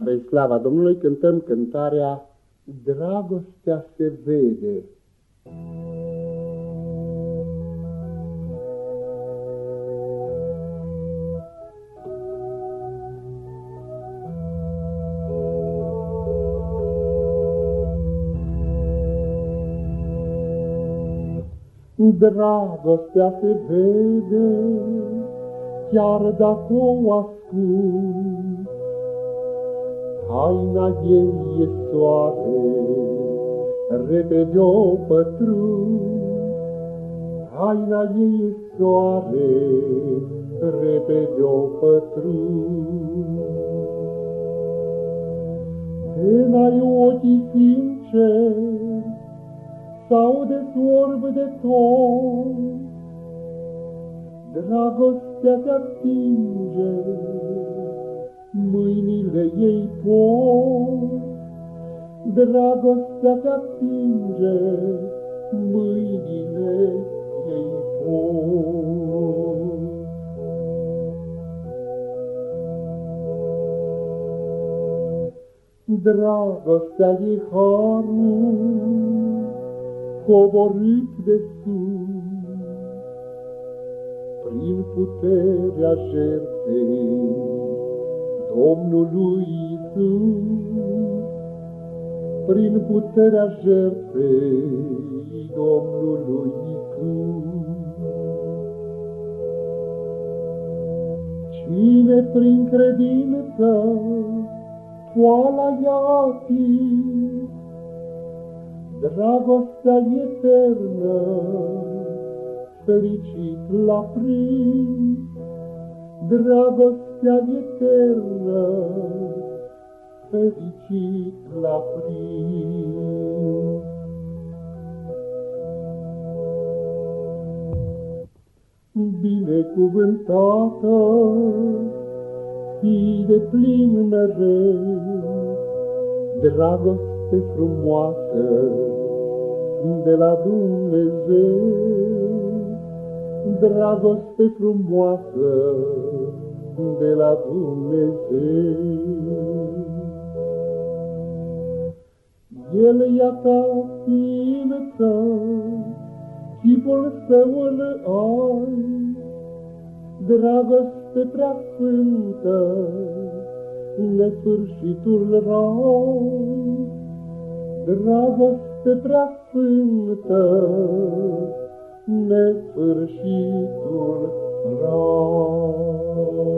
Spre slava Domnului cântăm cântarea Dragostea se vede. Dragostea se vede, chiar dacă o ascund, Taina ei e soare, repede o pătrund. Taina ei e soare, repede o pătrund. De n-ai ochii sinceri, sau de sorb de ton, Dragostea te atinge, mâinile ei pot, Dragostea te atinge, mâinile ei pot. Dragostea e harul, coborât de sus, prin puterea jertfei, Domnului Iisus, prin puterea jertfei Domnului Iisus. Cine prin credință poala ia dragostea eternă, fericit la prins, dragostea eternă, fericit la prins. Binecuvântată, fii de plin mereu, dragoste frumoasă de la Dumnezeu dragoste frumoasă de la Dumnezeu. El i-a ta ființă, chipul său îl ai, dragoste prea sfântă, nesfârșitul rai, dragoste prea sfântă, nesfârșitul rai.